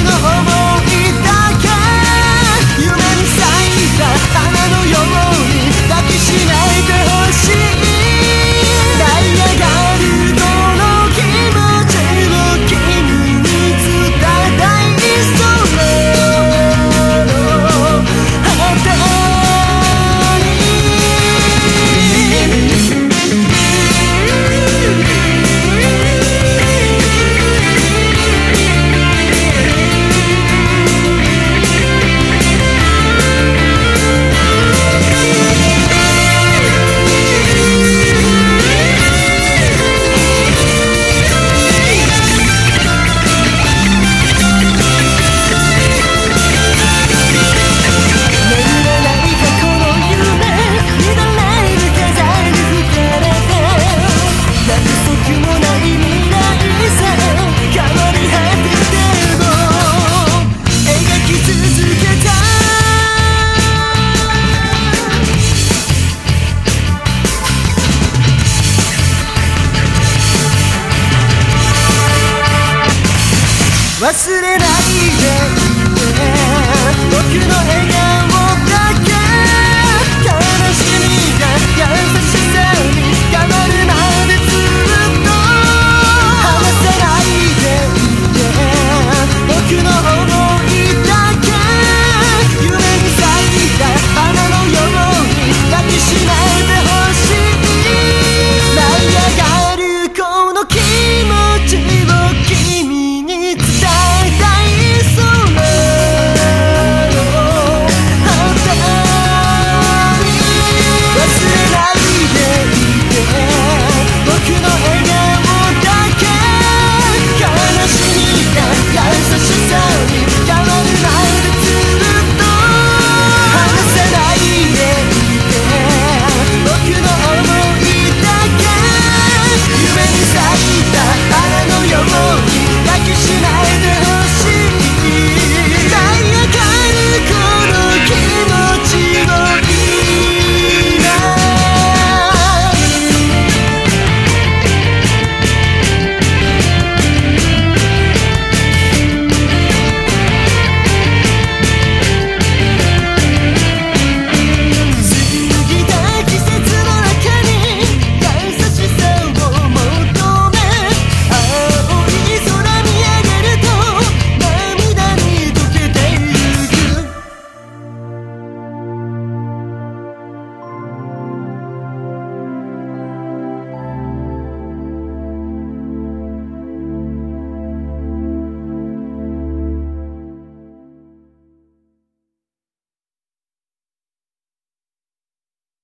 の想い忘れない